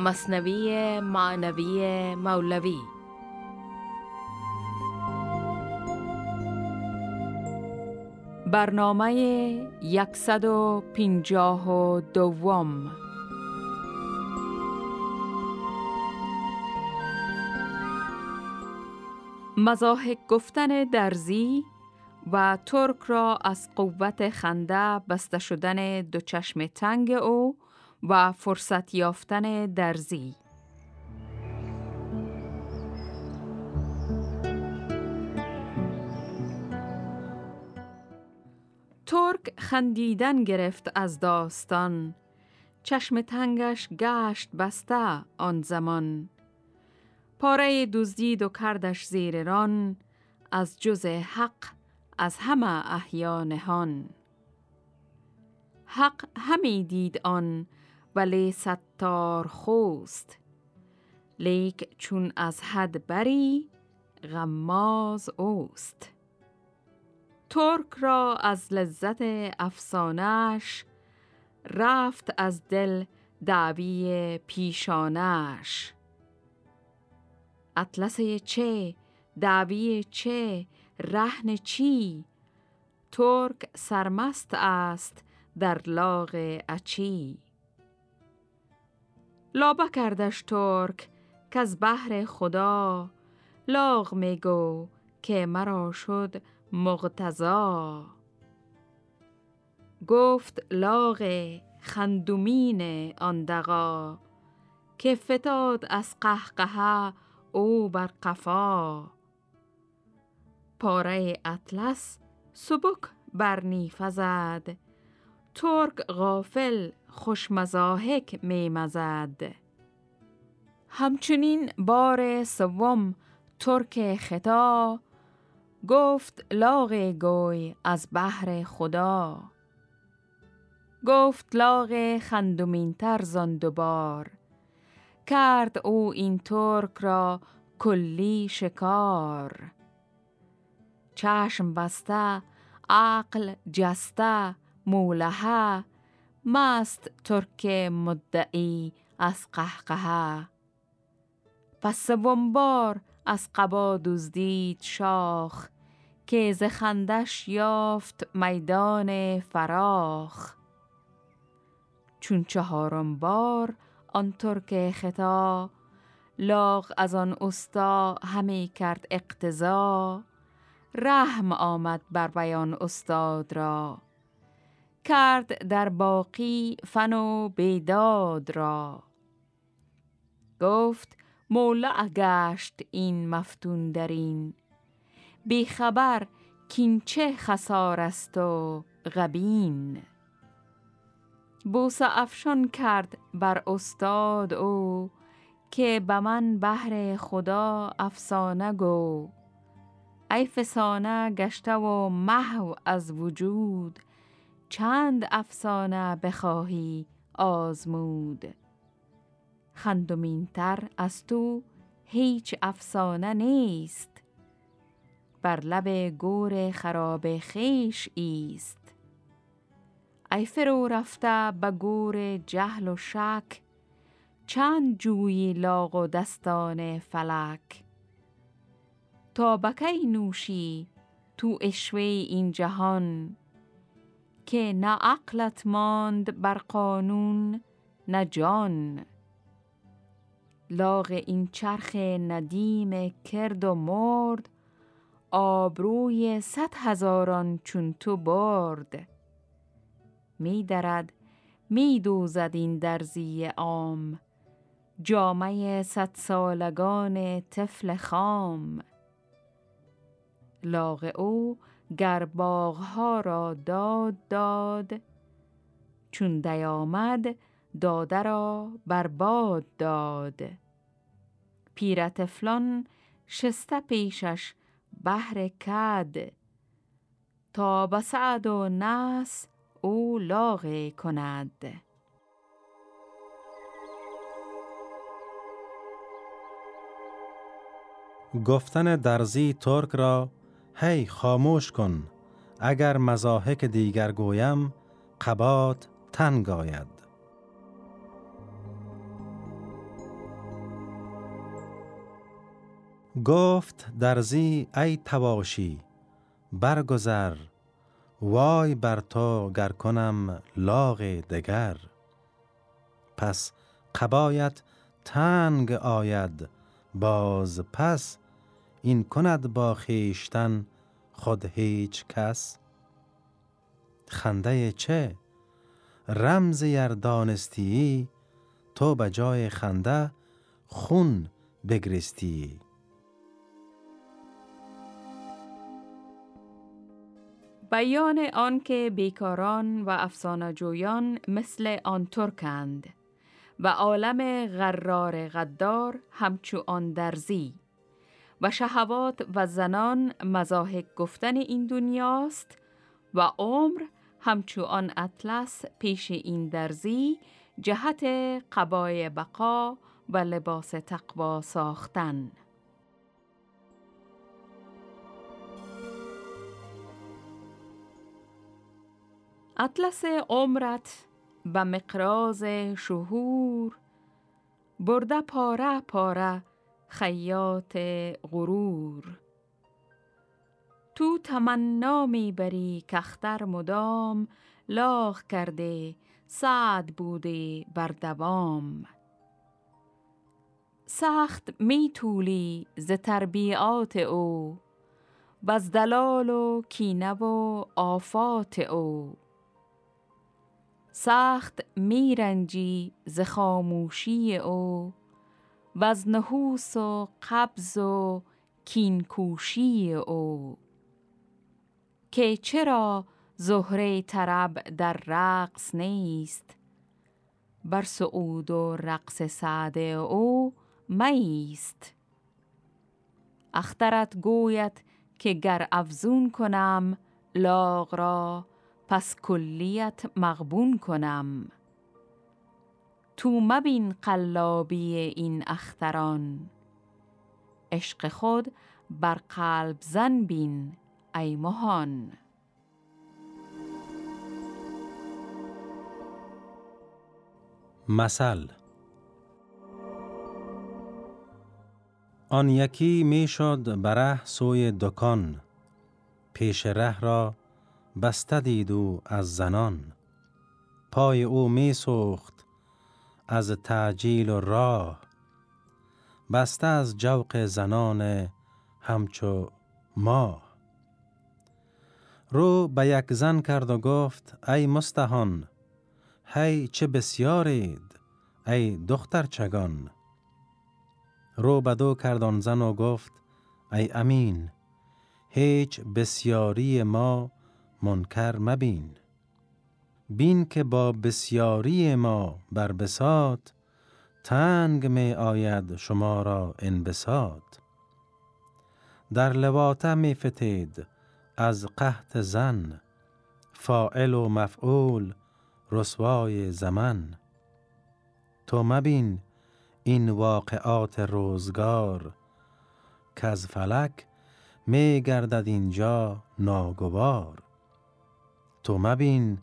مصنوی معنوی مولوی. برنامه یکصد و پینجاه و دوم. مزاحک گفتن درزی و ترک را از قوت خنده بسته شدن دو چشم تنگ او و فرصت یافتن درزی ترک خندیدن گرفت از داستان. چشم تنگش گشت بسته آن زمان. پاره دزدید و کردش زیر ران از جز حق از همه احیانهان حق همی دید آن ولی ستار خوست. لیک چون از حد بری غماز اوست. ترک را از لذت افسانش رفت از دل دعوی پیشانش اطلس چه دعوی چه رهن چی؟ ترک سرمست است در لاغ اچی. لابه کردش ترک که از بحر خدا. لاغ میگو که مرا شد مغتزا گفت لاغ خندومین آن دقا که فتاد از قهقه او بر قفا. پاره اطلس سبک برنی فزد ترک غافل خوش مزاحک می مزد. همچنین بار سوم ترک خطا گفت لاغ گوی از بحر خدا. گفت لاغ خندومین تر زان دوبار کرد او این ترک را کلی شکار. چشم بسته عقل جسته مولهه مست ترک مدعی از قهقه پس سوم بار از قبا دزدید شاخ که ز خندش یافت میدان فراخ. چون چهارم بار آن ترک خطا لاغ از آن استا همی کرد اقتضا. رحم آمد بر بیان استاد را. کرد در باقی فن و بیداد را. گفت مولع گشت این مفتون درین بی خبر کینچه خسار است و غبین. بوسه افشان کرد بر استاد او که به من بهر خدا افسانه گو. ای فسانه گشته و محو از وجود. چند افسانه بخواهی آزمود؟ خندمین تر از تو هیچ افسانه نیست. بر لب گور خراب خیش ایست. ای فرو رفته به گور جهل و شک چند جویی لاغ و دستان فلک. تا بکی نوشی تو اشوه این جهان؟ که نه عقلت ماند بر قانون نه جان. لاغ این چرخ ندیم کرد و مرد آبروی صد هزاران چون تو برد می دوزد این درزی عام جامعه صد سالگان طفل خام. لاغ او گر باغها را داد داد. چون دیامد داده را برباد داد. پیرتفلان شسته پیشش بهر کد. تا به سعد و نس او لاغ کند. گفتن درزی ترک را هی خاموش کن اگر مزاحک دیگر گویم قباد تنگ آید گفت درزی ای تواشی برگذر وای بر تو گر کنم لاغ دگر. پس قبایت تنگ آید باز پس این کند با خیشتن خود هیچ کس؟ خنده چه؟ رمز یردانستی تو به جای خنده خون بگرستی بیان آنکه بیکاران و افسانه جویان مثل آن ترکند و عالم غرار غدار همچو آن درزی. و شهوات و زنان مزاحک گفتن این دنیاست و عمر همچو آن اطلس پیش این درزی جهت قبای بقا و لباس تقوا ساختن. اطلس عمرت به مقراز شهور برده پاره پاره خیاط غرور. تو تمنا می‌بری کختر مدام لاغ کرده سعد بوده بر دوام. سخت می طولی ز تربیعات او بز دلال و کینه و آفات او. سخت میرنجی ز خاموشی او و از نحوس و قبض و کینکوشی او. که چرا زهره طرب در رقص نیست؟ بر سعود و رقص سعده او میست. اخترت گوید که گر افزون کنم لاغ را پس کلیت مغبون کنم. تو مبین قلابی این اختران. عشق خود بر قلب زن بین ای مهان مثل. آن یکی می شد بره سوی دکان. پیش ره را بسته دید او از زنان. پای او می سوخت از تعجیل و راه بسته از جوق زنان همچو ماه. رو به یک زن کرد و گفت ای مستهان هی چه بسیارید ای دختر چگان؟ رو بدو کرد آن زن و گفت ای امین هیچ بسیاری ما منکر مبین. بین که با بسیاری ما بر بسات تنگ می آید شما را انبساط. در لواطه می فتید از قحط زن فاعل و مفعول رسوای زمن. تو مبین این واقعات روزگار که از فلک می گردد اینجا ناگوار. تو مبین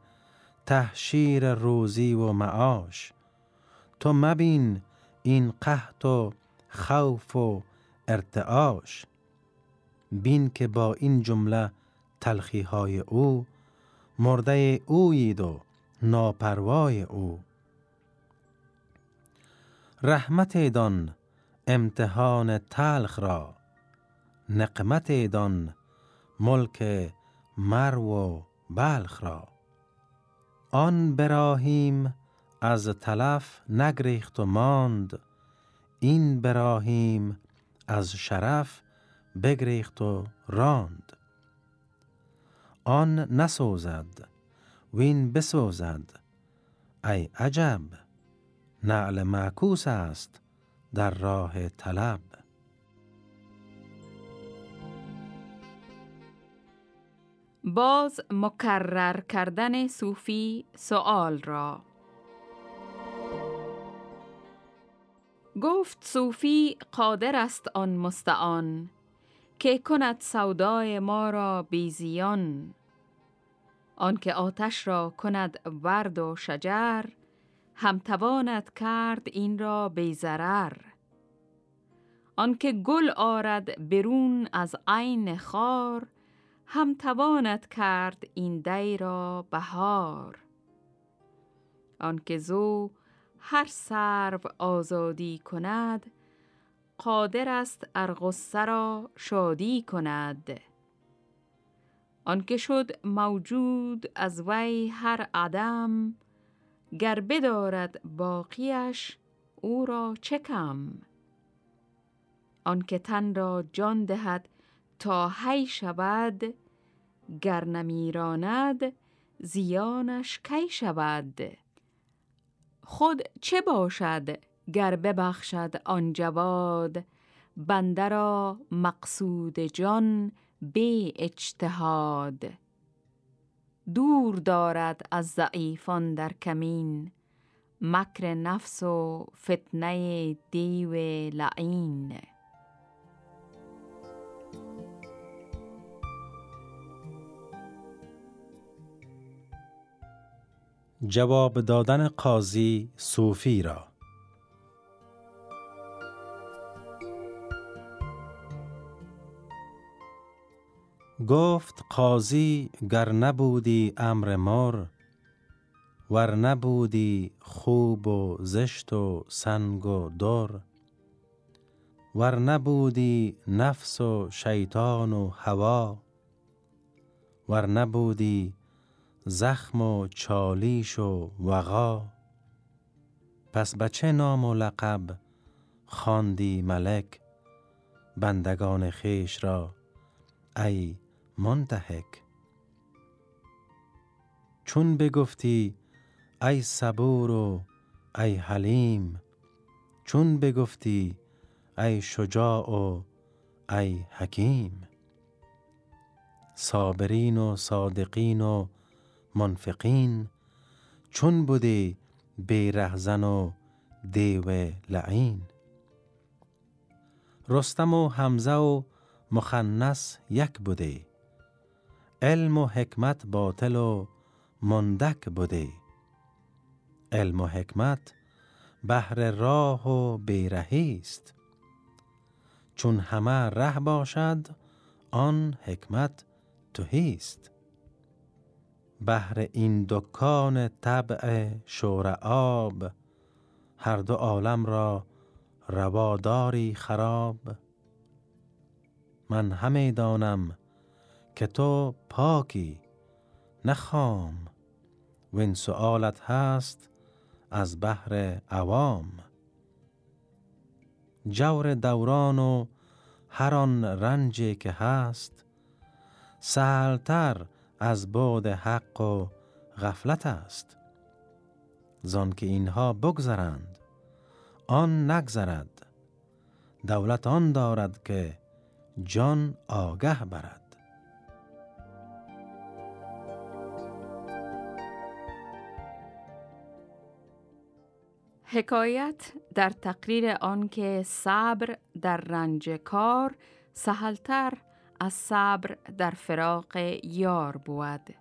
تحشیر روزی و معاش. تو مبین این قحط و خوف و ارتعاش. بین که با این جمله تلخی های او مرده اویید و ناپروای او. رحمت دان امتحان تلخ را نقمت دان ملک مرو و بلخ را. آن براهیم از تلف نگریخت و ماند. این براهیم از شرف بگریخت و راند. آن نسوزد وین بسوزد. ای عجب نعل معکوس است در راه طلب باز مکرر کردن صوفی سوال را. گفت صوفی قادر است آن مستعان که کند سودای ما را بیزیان آنکه آتش را کند ورد و شجر هم تواند کرد این را بیزرر آنکه گل آرد برون از عین خار هم تواند کرد این دی را بهار. آنکه زو هر سرو آزادی کند قادر است ارغصه را شادی کند. آنکه شد موجود از وی هر عدم گر بدارد باقیش او را چه کم؟ آنکه تن را جان دهد تا هی شود گر نمیراند زیانش کی شود؟ خود چه باشد گر ببخشد آن جواد؟ بنده را مقصود جان به اجتهاد. دور دارد از ضعیفان در کمین مکر نفس و فتنه دیو لعین. جواب دادن قاضی صوفی را. گفت قاضی گر نبودی امر مر ور نبودی خوب و زشت و سنگ و در ور نبودی نفس و شیطان و هوا ور نبودی زخم و چالیش و وغا. پس بچه نام و لقب خواندی ملک بندگان خیش را ای منتهک؟ چون بگفتی ای صبور و ای حلیم؟ چون بگفتی ای شجاع و ای حکیم؟ صابرین و صادقین و منفقین چون بودی بی رهزن و دیو لعین. رستم و حمزه و مخنس یک بودی علم و حکمت باطل و مندک بودی علم و حکمت بهر راه و بیرهی است. چون همه ره باشد آن حکمت توهیست بهر این دکان طبع آب هر دو عالم را رواداری خراب. من همه دانم که تو پاکی نخام و این سؤالت هست از بحر عوام. جور دوران و هر آن رنجی که هست سهلتر از بعد حق و غفلت است. زان که اینها بگذرند آن نگذرد. دولت آن دارد که جان آگه برد. حکایت در تقریر آنکه صبر در رنج کار سهلتر از صبر در فراق یار بود.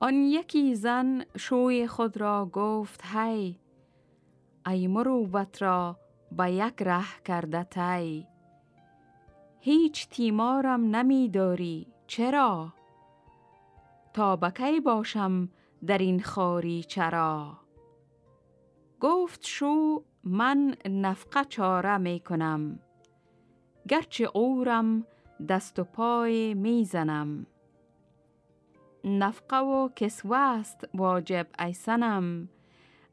آن یکی زن شوی خود را گفت هی ای مروبت را به یک ره کرده تی هیچ تیمارم نمیداری چرا؟ تا بکی باشم در این خاری چرا؟ گفت شو من نفقه چاره می کنم گرچه اورم دست و پای می زنم نفقه و کسوه است واجب ایسنم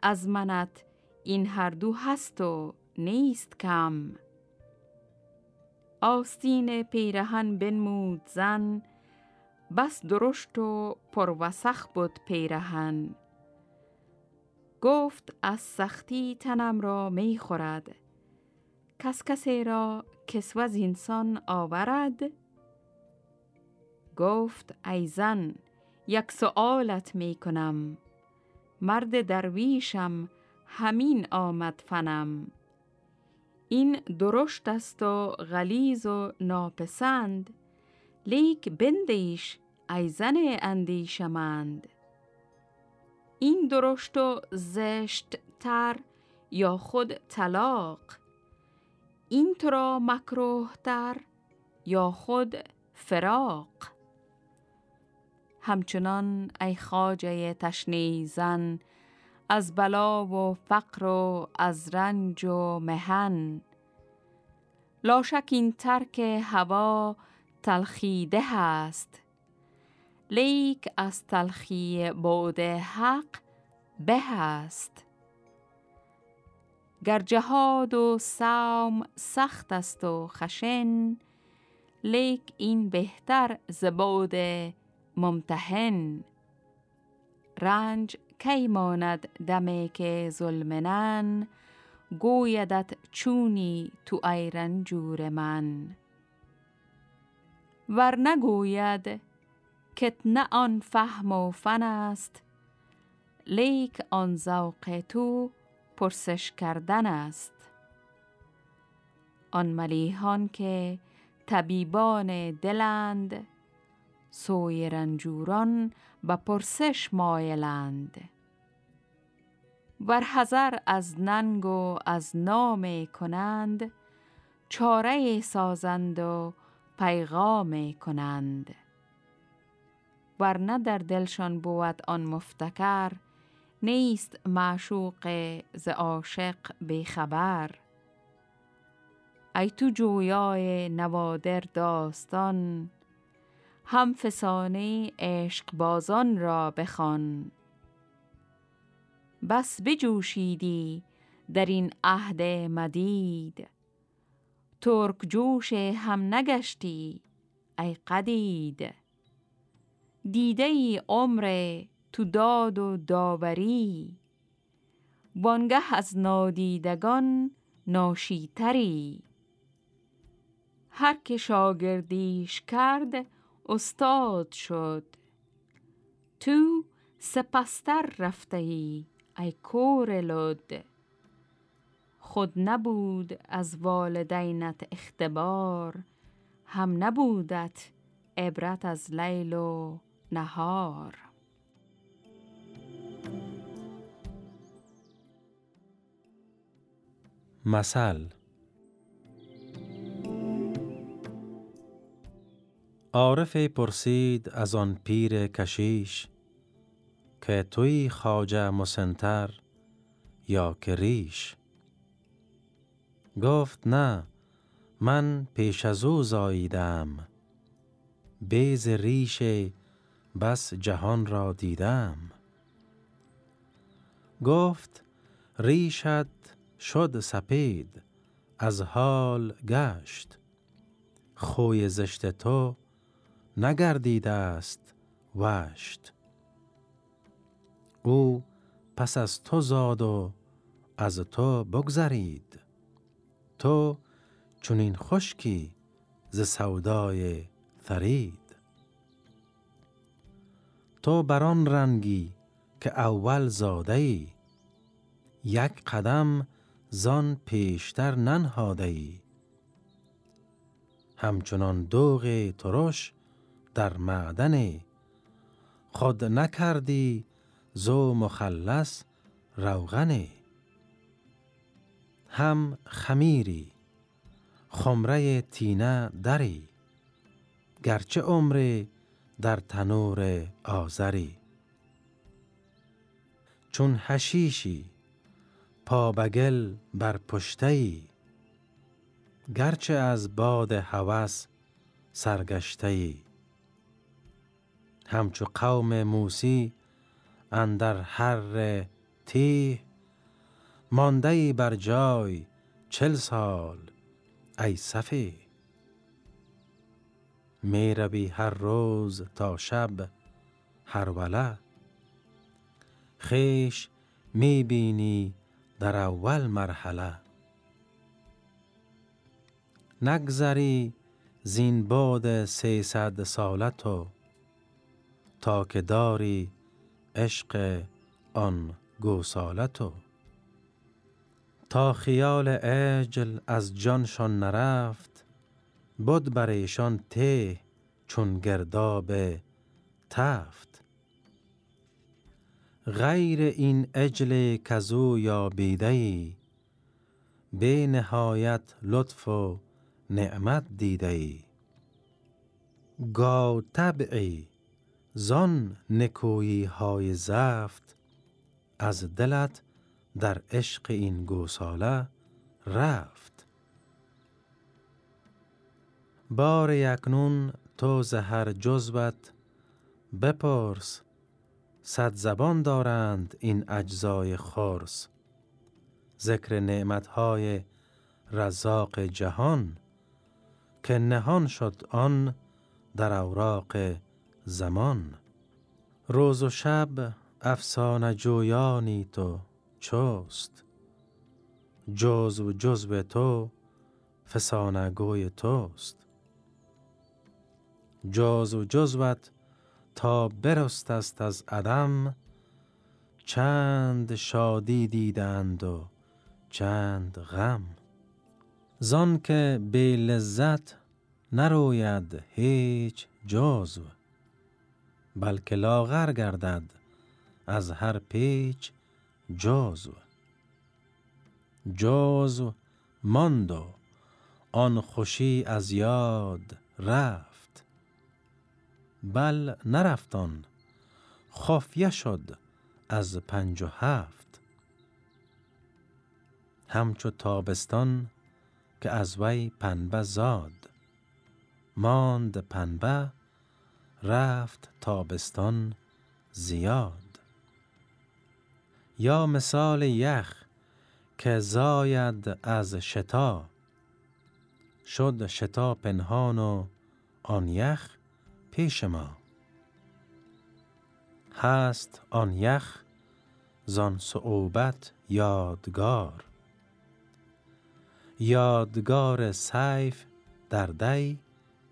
از منت این هر دو هست و نیست کم. آستین پیرهن بنمود زن بس درشت و پروسخ بود پیرهن. گفت از سختی تنم را می خورد. کس کسی را کسوه انسان آورد؟ گفت ای زن یک سؤالت می کنم. مرد درویشم همین آمد فنم. این درشت است و غلیز و ناپسند. لیک بندیش ای زن اندیشمند. این درشت و زشت تر یا خود طلاق؟ این تو را مکروه تر یا خود فراق؟ همچنان ای خاجه تشنی زن از بلا و فقر و از رنج و محن. لاشک این ترک هوا تلخی‌ده است. لیک از تلخی بعد حق به است. گر جهاد و صوم سخت است و خشن لیک این بهتر ز بعد ممتحن. رنج کی ماند دمه که ظلمنن گویدت چونی تو ای رنجور من. ور نگوید کت نه آن فهم و فن است لیک آن ذوق تو پرسش کردن است آن ملیحان که طبیبان دلند سوی رنجوران به پرسش مایلند ور حذر از ننگ و از نام کنند چاره سازند و پیغام کنند ورنه در دلشان بود آن مفتکر نیست معشوق ز عاشق بیخبر ای تو جویای نوادر داستان هم فسانه عشق بازان را بخوان. بس بجوشیدی در این عهد مدید ترک جوش هم نگشتی ای قدید. دیده ای عمر تو داد و داوری. وانگه از نادیدگان ناشیتری. هر که شاگردیش کرد استاد شد. تو سپستر رفته ای ای کور لد. خود نبود از والدینت اختبار هم نبودت عبرت از لیل و نهار. مثل. عارف پرسید از آن پیر کشیش که توی خاجه مسنتر یا که ریش؟ گفت نه من پیش از او زاییدم. بیز ریش بس جهان را دیدم. گفت ریشت شد سپید از حال گشت. خوی زشت تو نگردیده است وشت. او پس از تو زاد و از تو بگذرید. تو چونین خشکی ز سودای ثرید تو بران رنگی که اول زاده ای یک قدم زان پیشتر ننهاده ای همچنان دوغ ترش در معدن. خود نکردی زو مخلص روغنه هم خمیری خمره تینه دری. گرچه عمر در تنور آذری. چون حشیشی پابگل بر پشتهی. گرچه از باد هوس سرگشتهی. همچو قوم موسی اندر هر تیه مانده بر جای چل سال ای صفی می روی هر روز تا شب هر وله. خیش می بینی در اول مرحله. نگذری زین باد سیصد سالتو تا که داری عشق آن گوسالتو. تا خیال عجل از جانشان نرفت بود بر ایشان ته چون گرداب تفت. غیر این اجل کزو یا بیدهی به نهایت لطف و نعمت دیدهی گا طبعی زان نکویی های زفت از دلت در عشق این گوساله رفت. بار یکنون تو زهر جزبت بپرس. صد زبان دارند این اجزای خرس. ذکر نعمتهای رزاق جهان که نهان شد آن در اوراق زمان. روز و شب افسانه جویانی تو چوست جزو جزو تو فسانه گوی توست. جزو جزوت تا برست است از عدم. چند شادی دیدند و چند غم. زان که به لذت نروید هیچ جزو بلکه لاغر گردد از هر پیچ جزو جزو ماند و آن خوشی از یاد رفت. بل نرفتان. خفیه شد از پنج و هفت. همچو تابستان که از وی پنبه زاد. ماند پنبه رفت تابستان زیاد. یا مثال یخ که زاید از شتا شد شتا پنهان و آن یخ پیش ما. هست آن یخ زان صعوبت یادگار. یادگار سیف در دی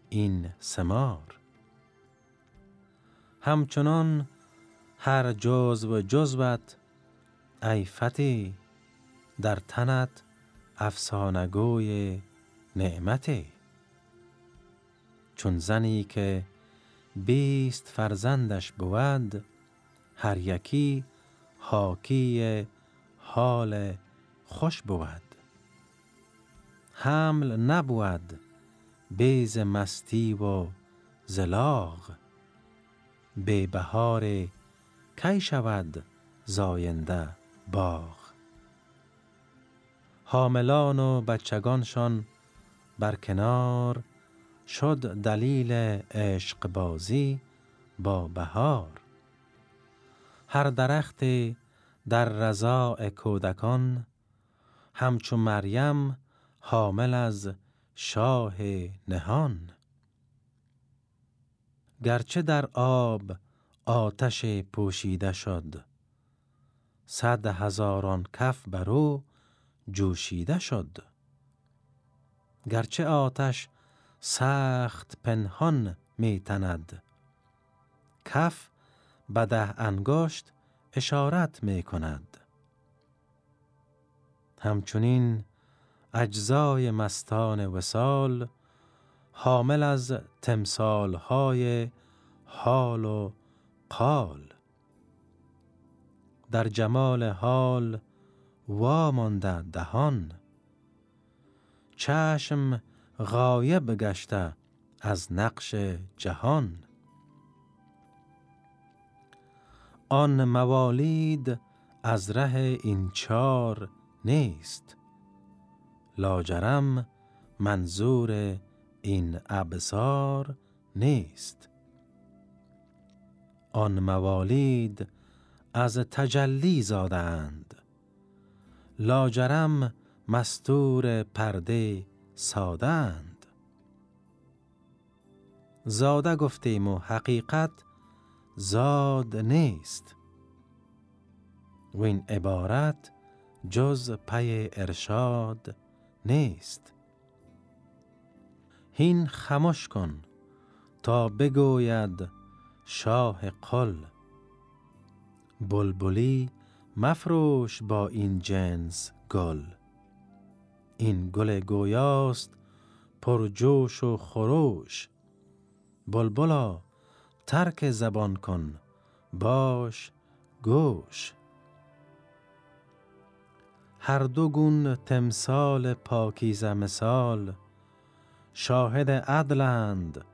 این سمار. همچنان هر جزو جزوت ای فتی در تنت افسانگوی نعمتی. چون زنی که بیست فرزندش بود هر یکی حاکی حال خوش بود. حمل نبود بیز مستی و زلاغ. به بهار کی شود زاینده باغ؟ حاملان و بچگانشان بر کنار شد دلیل عشق بازی با بهار. هر درخت در رضاع کودکان همچو مریم حامل از شاه نهان. گرچه در آب آتش پوشیده شد صد هزاران کف بر او جوشیده شد. گرچه آتش سخت پنهان می تند کف به ده انگشت اشارت می کند همچنین اجزای مستان وسال حامل از تمثال های حال و قال. در جمال حال وامانده دهان. چشم غایب گشته از نقش جهان. آن موالید از ره این چار نیست. لاجرم منظور این ابصار نیست. آن موالید از تجلی زادند. لاجرم مستور پرده سادند زاده گفتیم و حقیقت زاد نیست. و این عبارت جز پی ارشاد نیست. هین خموش کن تا بگوید شاه قل. بلبلی مفروش با این جنس گل. این گل گویاست پر جوش و خروش. بلبلا ترک زبان کن باش گوش. هر دو گون تمثال پاکیزه مثال شاهد عدلند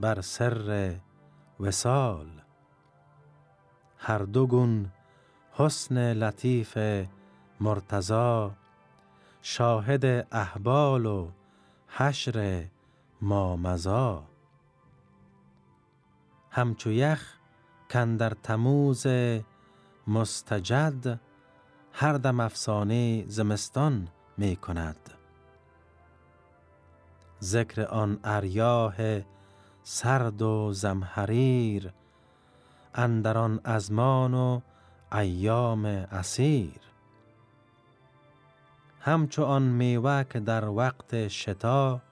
بر سر وسال هر دو گون حسن لطیف مرتضا شاهد احبال و حشر مامزا همچو یخ کندر تموز مستجد هر دم افسانه زمستان می کند. ذکر آن اریاه سرد و زمحریر اندران ازمان و ایام اسیر. همچو آن میوه که در وقت شتا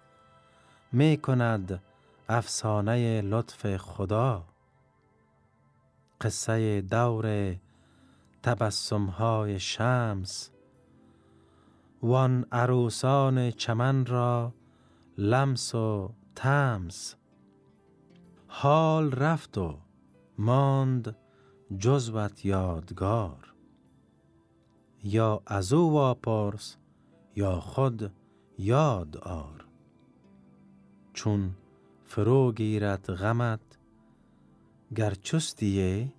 می کند افسانه لطف خدا. قصه دور تبسم های شمس وان عروسان چمن را لمس و تمس. حال رفت و ماند جزوت یادگار. یا از او واپرس یا خود یاد آر. چون فرو گیرد غمت گر چستیه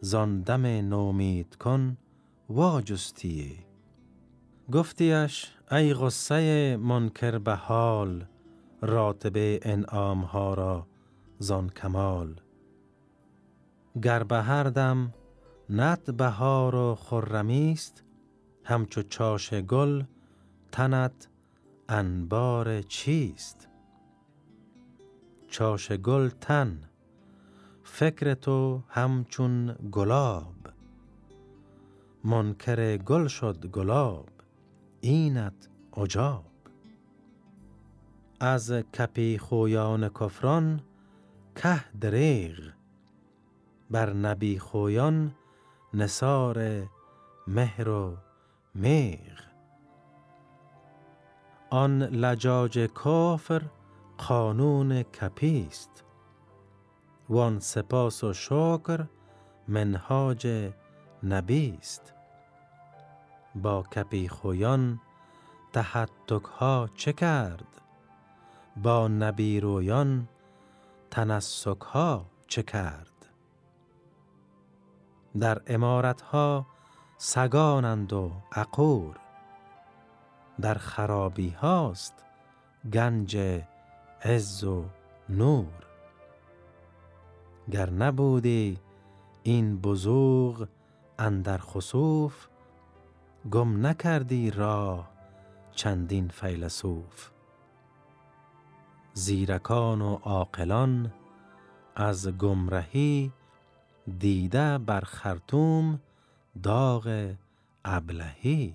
زان دم نومید کن واجستیه. گفتیش ای غصه منکر به حال راتبه انعام ها را زان کمال. گر به هر دم نت بهار و خرمی است همچو چاش گل تنت انبار چیست؟ چاش گل تن فکر تو همچون گلاب. منکر گل شد گلاب اینت عجاب. از کپی خویان کفران که دریغ بر نبی خویان نصار مهر و میغ. آن لجاج کافر قانون کپیست. وان سپاس و شکر منهاج نبیست. با کپی خویان تحتک ها چه کرد؟ با نبی رویان تنسک ها چه کرد؟ در امارت ها سگانند و عقور. در خرابی هاست گنج عز و نور. گر نبودی این بزوغ اندر خسوف گم نکردی راه چندین فیلسوف. زیرکان و عاقلان از گمرهی دیده بر خرطوم داغ ابلهی.